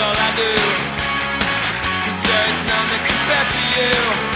all I do Cause there is nothing that to you.